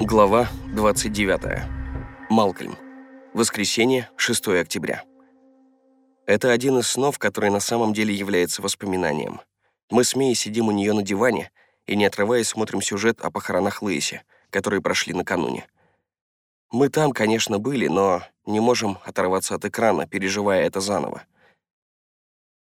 Глава 29. Малкольм. Воскресенье, 6 октября. Это один из снов, который на самом деле является воспоминанием. Мы с Мией сидим у нее на диване и, не отрываясь, смотрим сюжет о похоронах Лейси, которые прошли накануне. Мы там, конечно, были, но не можем оторваться от экрана, переживая это заново.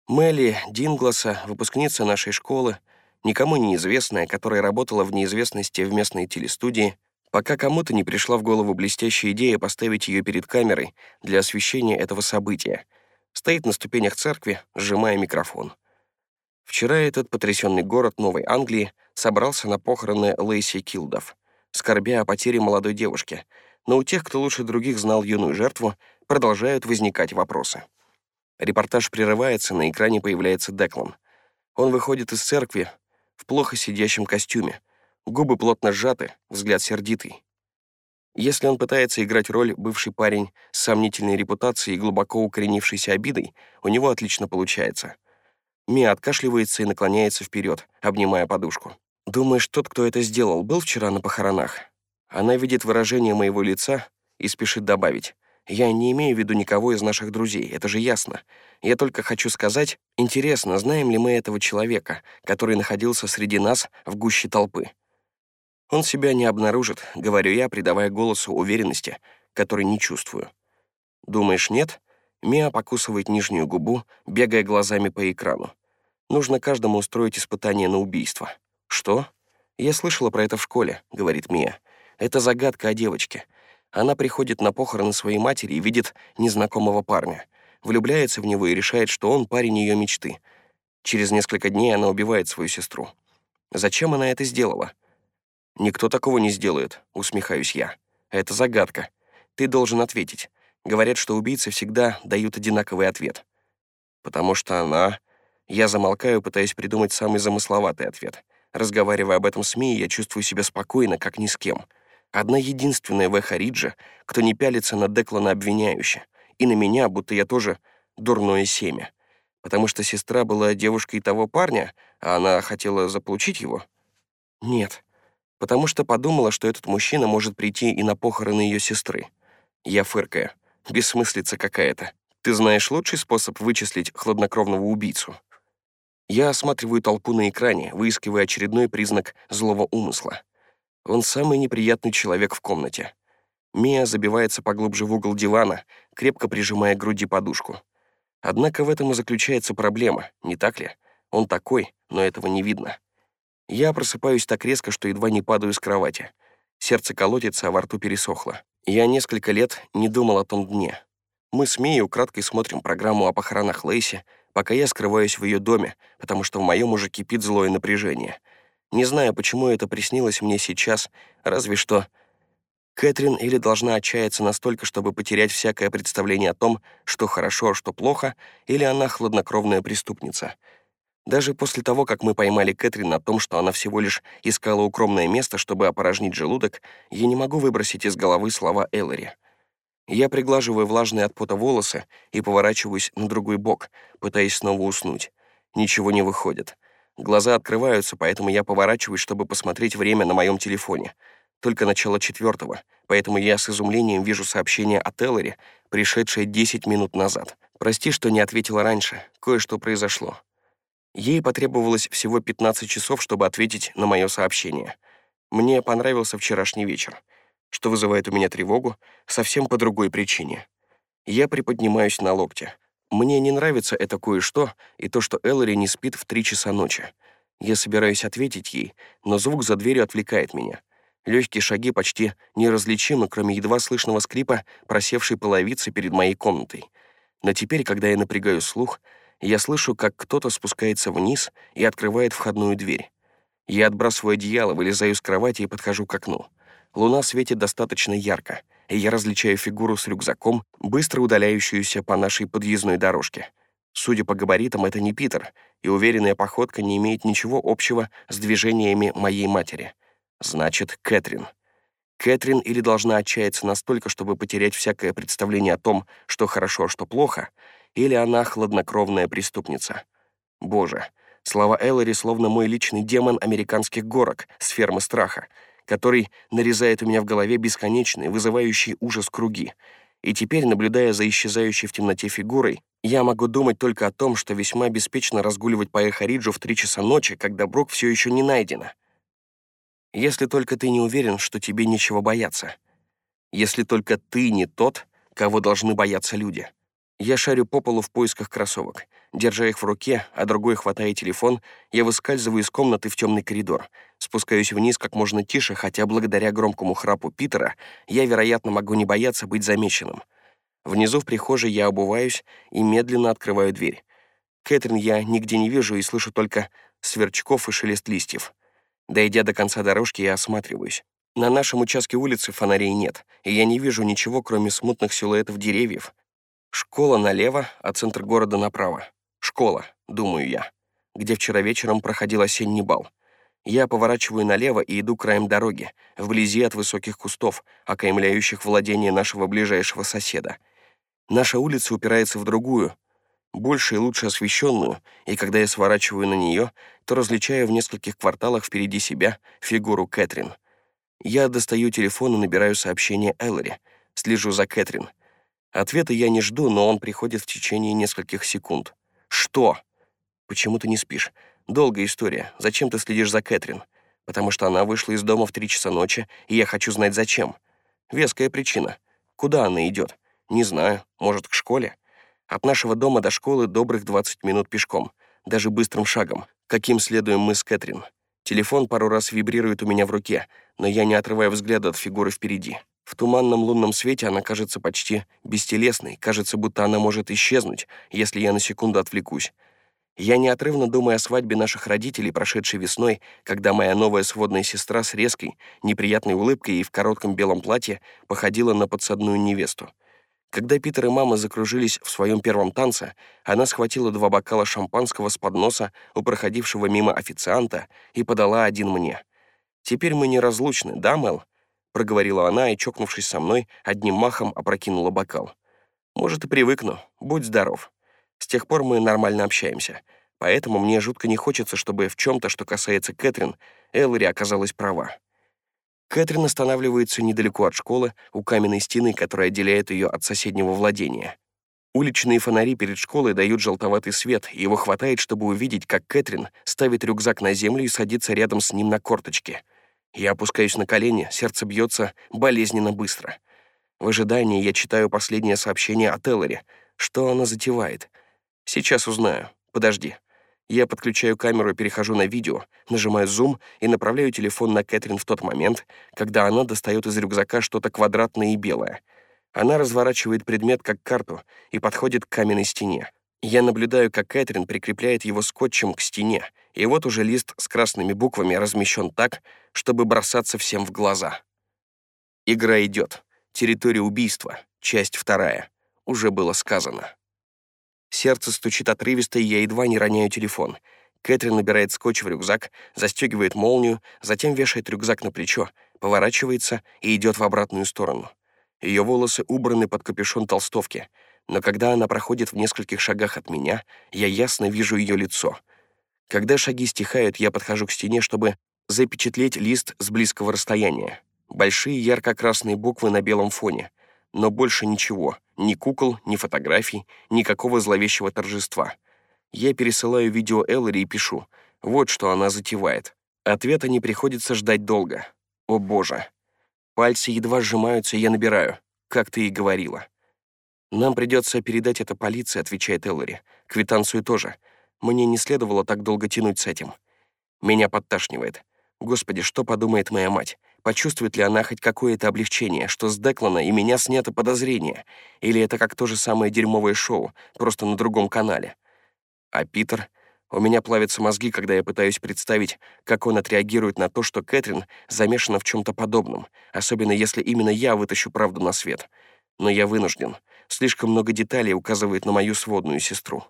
Мелли Дингласа, выпускница нашей школы, никому неизвестная, которая работала в неизвестности в местной телестудии, пока кому-то не пришла в голову блестящая идея поставить ее перед камерой для освещения этого события. Стоит на ступенях церкви, сжимая микрофон. Вчера этот потрясенный город Новой Англии собрался на похороны Лейси Килдов, скорбя о потере молодой девушки, но у тех, кто лучше других знал юную жертву, продолжают возникать вопросы. Репортаж прерывается, на экране появляется Деклан. Он выходит из церкви в плохо сидящем костюме, Губы плотно сжаты, взгляд сердитый. Если он пытается играть роль бывший парень с сомнительной репутацией и глубоко укоренившейся обидой, у него отлично получается. Мия откашливается и наклоняется вперед, обнимая подушку. «Думаешь, тот, кто это сделал, был вчера на похоронах?» Она видит выражение моего лица и спешит добавить. «Я не имею в виду никого из наших друзей, это же ясно. Я только хочу сказать, интересно, знаем ли мы этого человека, который находился среди нас в гуще толпы?» Он себя не обнаружит, говорю я, придавая голосу уверенности, которой не чувствую. Думаешь, нет? Мия покусывает нижнюю губу, бегая глазами по экрану. Нужно каждому устроить испытание на убийство. Что? Я слышала про это в школе, говорит Мия. Это загадка о девочке. Она приходит на похороны своей матери и видит незнакомого парня. Влюбляется в него и решает, что он парень ее мечты. Через несколько дней она убивает свою сестру. Зачем она это сделала? «Никто такого не сделает», — усмехаюсь я. «Это загадка. Ты должен ответить. Говорят, что убийцы всегда дают одинаковый ответ». «Потому что она...» Я замолкаю, пытаясь придумать самый замысловатый ответ. Разговаривая об этом с Мией, я чувствую себя спокойно, как ни с кем. Одна единственная в Эхариджа, кто не пялится на Деклана обвиняюще, и на меня, будто я тоже дурное семя. Потому что сестра была девушкой того парня, а она хотела заполучить его? Нет потому что подумала, что этот мужчина может прийти и на похороны ее сестры. Я фыркаю. Бессмыслица какая-то. Ты знаешь лучший способ вычислить хладнокровного убийцу? Я осматриваю толпу на экране, выискивая очередной признак злого умысла. Он самый неприятный человек в комнате. Мия забивается поглубже в угол дивана, крепко прижимая к груди подушку. Однако в этом и заключается проблема, не так ли? Он такой, но этого не видно. Я просыпаюсь так резко, что едва не падаю с кровати. Сердце колотится, а во рту пересохло. Я несколько лет не думал о том дне. Мы с Мией украдкой смотрим программу о похоронах Лейси, пока я скрываюсь в ее доме, потому что в моем уже кипит злое напряжение. Не знаю, почему это приснилось мне сейчас, разве что... Кэтрин или должна отчаяться настолько, чтобы потерять всякое представление о том, что хорошо, а что плохо, или она хладнокровная преступница — даже после того, как мы поймали Кэтрин на том, что она всего лишь искала укромное место, чтобы опорожнить желудок, я не могу выбросить из головы слова Эллари. Я приглаживаю влажные от пота волосы и поворачиваюсь на другой бок, пытаясь снова уснуть. Ничего не выходит. Глаза открываются, поэтому я поворачиваюсь, чтобы посмотреть время на моем телефоне. Только начало четвертого, поэтому я с изумлением вижу сообщение от Эллари, пришедшее 10 минут назад. «Прости, что не ответила раньше. Кое-что произошло. Ей потребовалось всего 15 часов, чтобы ответить на мое сообщение. Мне понравился вчерашний вечер, что вызывает у меня тревогу совсем по другой причине. Я приподнимаюсь на локте. Мне не нравится это кое-что и то, что Эллари не спит в три часа ночи. Я собираюсь ответить ей, но звук за дверью отвлекает меня. Легкие шаги почти неразличимы, кроме едва слышного скрипа просевшей половицы перед моей комнатой. Но теперь, когда я напрягаю слух, я слышу, как кто-то спускается вниз и открывает входную дверь. Я отбрасываю одеяло, вылезаю с кровати и подхожу к окну. Луна светит достаточно ярко, и я различаю фигуру с рюкзаком, быстро удаляющуюся по нашей подъездной дорожке. Судя по габаритам, это не Питер, и уверенная походка не имеет ничего общего с движениями моей матери. Значит, Кэтрин. Кэтрин или должна отчаяться настолько, чтобы потерять всякое представление о том, что хорошо, а что плохо, или она хладнокровная преступница. Боже, слова Эллари словно мой личный демон американских горок с фермы страха, который нарезает у меня в голове бесконечные, вызывающие ужас круги. И теперь, наблюдая за исчезающей в темноте фигурой, я могу думать только о том, что весьма беспечно разгуливать по Эхариджу в три часа ночи, когда Брок все еще не найдена. Если только ты не уверен, что тебе нечего бояться. Если только ты не тот, кого должны бояться люди. Я шарю по полу в поисках кроссовок. Держа их в руке, а другой хватая телефон, я выскальзываю из комнаты в темный коридор. Спускаюсь вниз как можно тише, хотя благодаря громкому храпу Питера я, вероятно, могу не бояться быть замеченным. Внизу в прихожей я обуваюсь и медленно открываю дверь. Кэтрин я нигде не вижу и слышу только сверчков и шелест листьев. Дойдя до конца дорожки, я осматриваюсь. На нашем участке улицы фонарей нет, и я не вижу ничего, кроме смутных силуэтов деревьев. Школа налево, а центр города направо. Школа, думаю я, где вчера вечером проходил осенний бал. Я поворачиваю налево и иду краем дороги, вблизи от высоких кустов, окаймляющих владение нашего ближайшего соседа. Наша улица упирается в другую, больше и лучше освещенную, и когда я сворачиваю на нее, то различаю в нескольких кварталах впереди себя фигуру Кэтрин. Я достаю телефон и набираю сообщение Эллари, слежу за Кэтрин. Ответа я не жду, но он приходит в течение нескольких секунд. «Что?» «Почему ты не спишь?» «Долгая история. Зачем ты следишь за Кэтрин?» «Потому что она вышла из дома в три часа ночи, и я хочу знать, зачем». «Веская причина. Куда она идет?» «Не знаю. Может, к школе?» «От нашего дома до школы добрых 20 минут пешком. Даже быстрым шагом. Каким следуем мы с Кэтрин?» Телефон пару раз вибрирует у меня в руке, но я не отрываю взгляда от фигуры впереди. В туманном лунном свете она кажется почти бестелесной, кажется, будто она может исчезнуть, если я на секунду отвлекусь. Я неотрывно думаю о свадьбе наших родителей, прошедшей весной, когда моя новая сводная сестра с резкой, неприятной улыбкой и в коротком белом платье походила на подсадную невесту. Когда Питер и мама закружились в своем первом танце, она схватила два бокала шампанского с подноса у проходившего мимо официанта и подала один мне. «Теперь мы неразлучны, да, Мел?» Проговорила она и, чокнувшись со мной, одним махом опрокинула бокал. «Может, и привыкну. Будь здоров. С тех пор мы нормально общаемся. Поэтому мне жутко не хочется, чтобы в чем-то, что касается Кэтрин, Эллари оказалась права». Кэтрин останавливается недалеко от школы, у каменной стены, которая отделяет ее от соседнего владения. Уличные фонари перед школой дают желтоватый свет, и его хватает, чтобы увидеть, как Кэтрин ставит рюкзак на землю и садится рядом с ним на корточке — я опускаюсь на колени, сердце бьется болезненно быстро. В ожидании я читаю последнее сообщение от Эллари. Что она затевает? Сейчас узнаю. Подожди. Я подключаю камеру перехожу на видео, нажимаю зум и направляю телефон на Кэтрин в тот момент, когда она достает из рюкзака что-то квадратное и белое. Она разворачивает предмет как карту и подходит к каменной стене. Я наблюдаю, как Кэтрин прикрепляет его скотчем к стене, и вот уже лист с красными буквами размещен так, чтобы бросаться всем в глаза. Игра идет. Территория убийства. Часть вторая. Уже было сказано. Сердце стучит отрывисто, и я едва не роняю телефон. Кэтрин набирает скотч в рюкзак, застегивает молнию, затем вешает рюкзак на плечо, поворачивается и идет в обратную сторону. Ее волосы убраны под капюшон толстовки, но когда она проходит в нескольких шагах от меня, я ясно вижу ее лицо — когда шаги стихают, я подхожу к стене, чтобы запечатлеть лист с близкого расстояния. Большие ярко-красные буквы на белом фоне. Но больше ничего. Ни кукол, ни фотографий, никакого зловещего торжества. Я пересылаю видео Эллари и пишу. Вот что она затевает. Ответа не приходится ждать долго. О боже. Пальцы едва сжимаются, я набираю. Как ты и говорила. «Нам придется передать это полиции», — отвечает Эллари. «Квитанцию тоже. Мне не следовало так долго тянуть с этим. Меня подташнивает. Господи, что подумает моя мать? Почувствует ли она хоть какое-то облегчение, что с Деклана и меня снято подозрение? Или это как то же самое дерьмовое шоу, просто на другом канале? А Питер... У меня плавятся мозги, когда я пытаюсь представить, как он отреагирует на то, что Кэтрин замешана в чем-то подобном, особенно если именно я вытащу правду на свет. Но я вынужден. Слишком много деталей указывает на мою сводную сестру.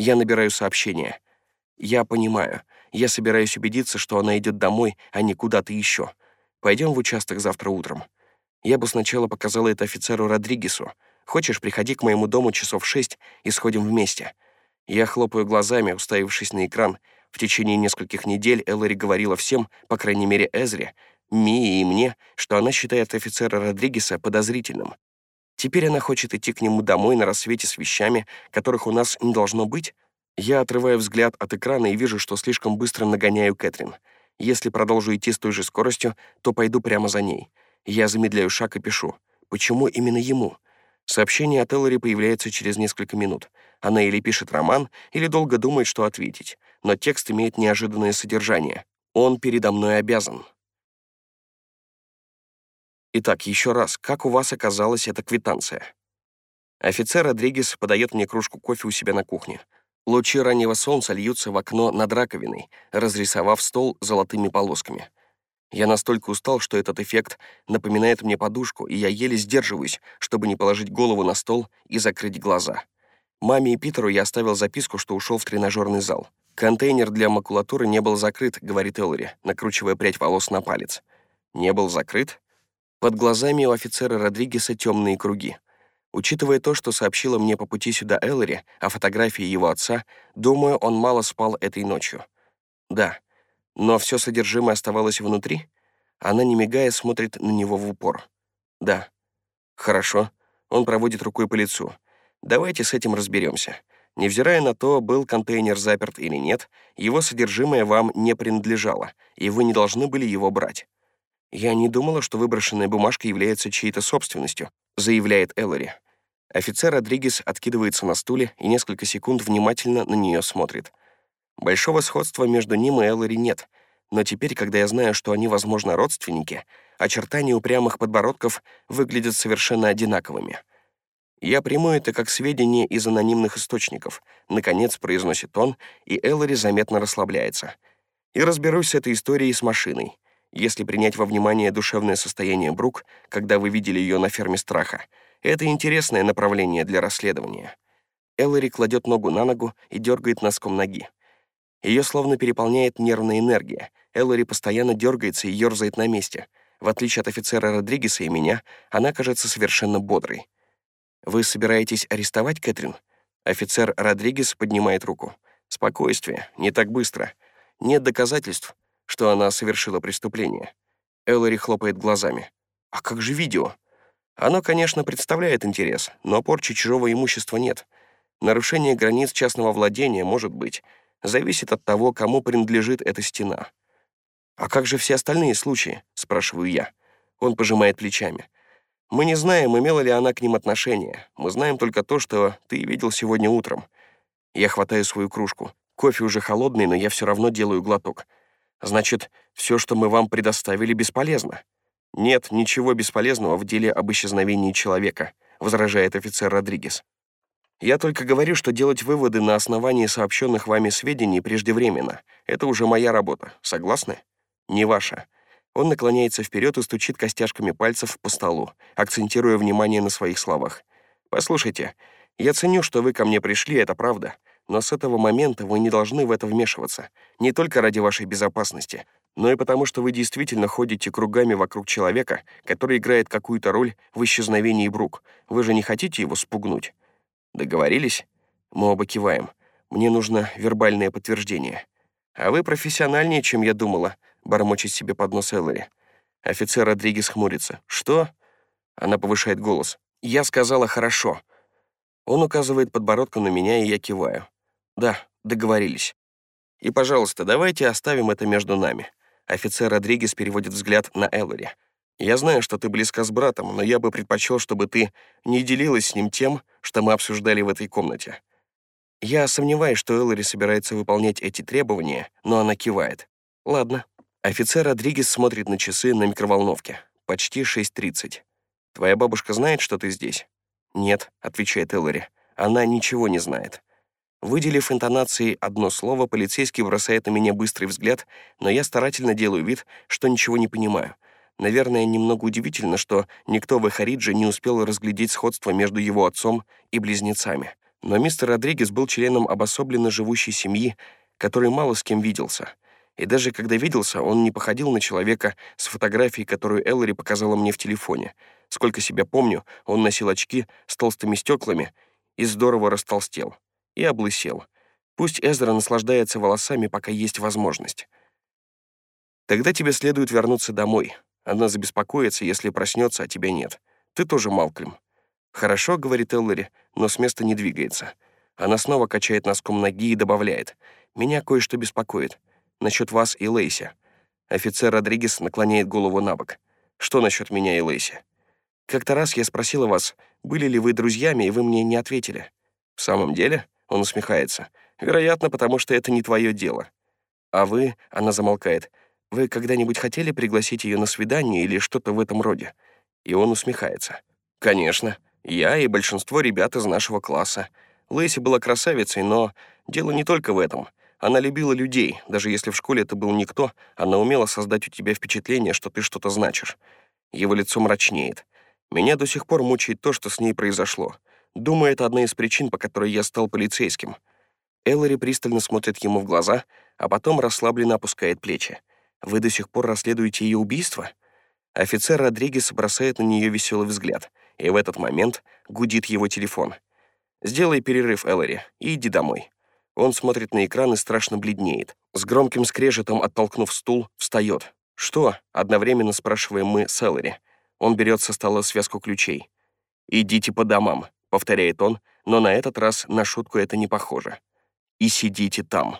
Я набираю сообщение. Я понимаю. Я собираюсь убедиться, что она идет домой, а не куда-то еще. Пойдем в участок завтра утром. Я бы сначала показала это офицеру Родригесу. Хочешь, приходи к моему дому часов шесть и сходим вместе. Я хлопаю глазами, уставившись на экран. В течение нескольких недель Эллари говорила всем, по крайней мере Эзре, Мии и мне, что она считает офицера Родригеса подозрительным. Теперь она хочет идти к нему домой на рассвете с вещами, которых у нас не должно быть. Я отрываю взгляд от экрана и вижу, что слишком быстро нагоняю Кэтрин. Если продолжу идти с той же скоростью, то пойду прямо за ней. Я замедляю шаг и пишу. Почему именно ему? Сообщение от Эллари появляется через несколько минут. Она или пишет роман, или долго думает, что ответить. Но текст имеет неожиданное содержание. Он передо мной обязан. Итак, еще раз, как у вас оказалась эта квитанция? Офицер Родригес подает мне кружку кофе у себя на кухне. Лучи раннего солнца льются в окно над раковиной, разрисовав стол золотыми полосками. Я настолько устал, что этот эффект напоминает мне подушку, и я еле сдерживаюсь, чтобы не положить голову на стол и закрыть глаза. Маме и Питеру я оставил записку, что ушел в тренажерный зал. «Контейнер для макулатуры не был закрыт», — говорит Эллари, накручивая прядь волос на палец. «Не был закрыт?» Под глазами у офицера Родригеса темные круги. Учитывая то, что сообщила мне по пути сюда Эллари о фотографии его отца, думаю, он мало спал этой ночью. Да, но все содержимое оставалось внутри? Она, не мигая, смотрит на него в упор. Да. Хорошо. Он проводит рукой по лицу. Давайте с этим разберемся. Невзирая на то, был контейнер заперт или нет, его содержимое вам не принадлежало, и вы не должны были его брать. «Я не думала, что выброшенная бумажка является чьей-то собственностью», заявляет Эллари. Офицер Родригес откидывается на стуле и несколько секунд внимательно на нее смотрит. Большого сходства между ним и Эллари нет, но теперь, когда я знаю, что они, возможно, родственники, очертания упрямых подбородков выглядят совершенно одинаковыми. Я приму это как сведения из анонимных источников, наконец произносит он, и Эллари заметно расслабляется. И разберусь с этой историей с машиной. Если принять во внимание душевное состояние Брук, когда вы видели ее на ферме страха, это интересное направление для расследования. Эллари кладет ногу на ногу и дергает носком ноги. Ее словно переполняет нервная энергия. Эллари постоянно дергается и ерзает на месте. В отличие от офицера Родригеса и меня, она кажется совершенно бодрой. «Вы собираетесь арестовать Кэтрин?» Офицер Родригес поднимает руку. «Спокойствие, не так быстро. Нет доказательств, что она совершила преступление. Эллари хлопает глазами. «А как же видео?» Оно, конечно, представляет интерес, но порчи чужого имущества нет. Нарушение границ частного владения, может быть, зависит от того, кому принадлежит эта стена. «А как же все остальные случаи?» — спрашиваю я. Он пожимает плечами. «Мы не знаем, имела ли она к ним отношение. Мы знаем только то, что ты видел сегодня утром». Я хватаю свою кружку. Кофе уже холодный, но я все равно делаю глоток. Значит, все, что мы вам предоставили, бесполезно. Нет ничего бесполезного в деле об исчезновении человека, возражает офицер Родригес. Я только говорю, что делать выводы на основании сообщенных вами сведений преждевременно. Это уже моя работа. Согласны? Не ваша. Он наклоняется вперед и стучит костяшками пальцев по столу, акцентируя внимание на своих словах. «Послушайте, я ценю, что вы ко мне пришли, это правда. Но с этого момента вы не должны в это вмешиваться, не только ради вашей безопасности, но и потому, что вы действительно ходите кругами вокруг человека, который играет какую-то роль в исчезновении Брук. Вы же не хотите его спугнуть? Договорились? Мы оба киваем. Мне нужно вербальное подтверждение. А вы профессиональнее, чем я думала, бормочет себе под нос Эллари. Офицер Родригес хмурится. Что? Она повышает голос. Я сказала «хорошо». Он указывает подбородком на меня, и я киваю. «Да, договорились. И, пожалуйста, давайте оставим это между нами». Офицер Родригес переводит взгляд на Эллари. «Я знаю, что ты близка с братом, но я бы предпочел, чтобы ты не делилась с ним тем, что мы обсуждали в этой комнате». Я сомневаюсь, что Эллари собирается выполнять эти требования, но она кивает. «Ладно». Офицер Родригес смотрит на часы на микроволновке. Почти 6.30. «Твоя бабушка знает, что ты здесь?» «Нет», — отвечает Эллари. «Она ничего не знает. Выделив интонацией одно слово, полицейский бросает на меня быстрый взгляд, но я старательно делаю вид, что ничего не понимаю. Наверное, немного удивительно, что никто в Эхаридже не успел разглядеть сходство между его отцом и близнецами. Но мистер Родригес был членом обособленно живущей семьи, который мало с кем виделся. И даже когда виделся, он не походил на человека с фотографией, которую Эллари показала мне в телефоне. Сколько себя помню, он носил очки с толстыми стеклами и здорово растолстел и облысел. Пусть Эзра наслаждается волосами, пока есть возможность. Тогда тебе следует вернуться домой. Она забеспокоится, если проснется, а тебя нет. Ты тоже Малкольм. «Хорошо», — говорит Эллари, но с места не двигается. Она снова качает носком ноги и добавляет. «Меня кое-что беспокоит. Насчет вас и Лейси». Офицер Родригес наклоняет голову на бок. «Что насчет меня и Лейси?» «Как-то раз я спросила вас, были ли вы друзьями, и вы мне не ответили». «В самом деле?» — он усмехается. «Вероятно, потому что это не твое дело». «А вы...» — она замолкает. «Вы когда-нибудь хотели пригласить ее на свидание или что-то в этом роде?» И он усмехается. «Конечно. Я и большинство ребят из нашего класса. Лэйси была красавицей, но дело не только в этом. Она любила людей, даже если в школе это был никто, она умела создать у тебя впечатление, что ты что-то значишь. Его лицо мрачнеет. Меня до сих пор мучает то, что с ней произошло. Думаю, это одна из причин, по которой я стал полицейским. Эллари пристально смотрит ему в глаза, а потом расслабленно опускает плечи. «Вы до сих пор расследуете ее убийство?» Офицер Родригес бросает на нее веселый взгляд, и в этот момент гудит его телефон. «Сделай перерыв, Эллари, и иди домой». Он смотрит на экран и страшно бледнеет. С громким скрежетом, оттолкнув стул, встает. «Что?» — одновременно спрашиваем мы с Эллари. Он берет со стола связку ключей. «Идите по домам», — повторяет он, но на этот раз на шутку это не похоже. «И сидите там».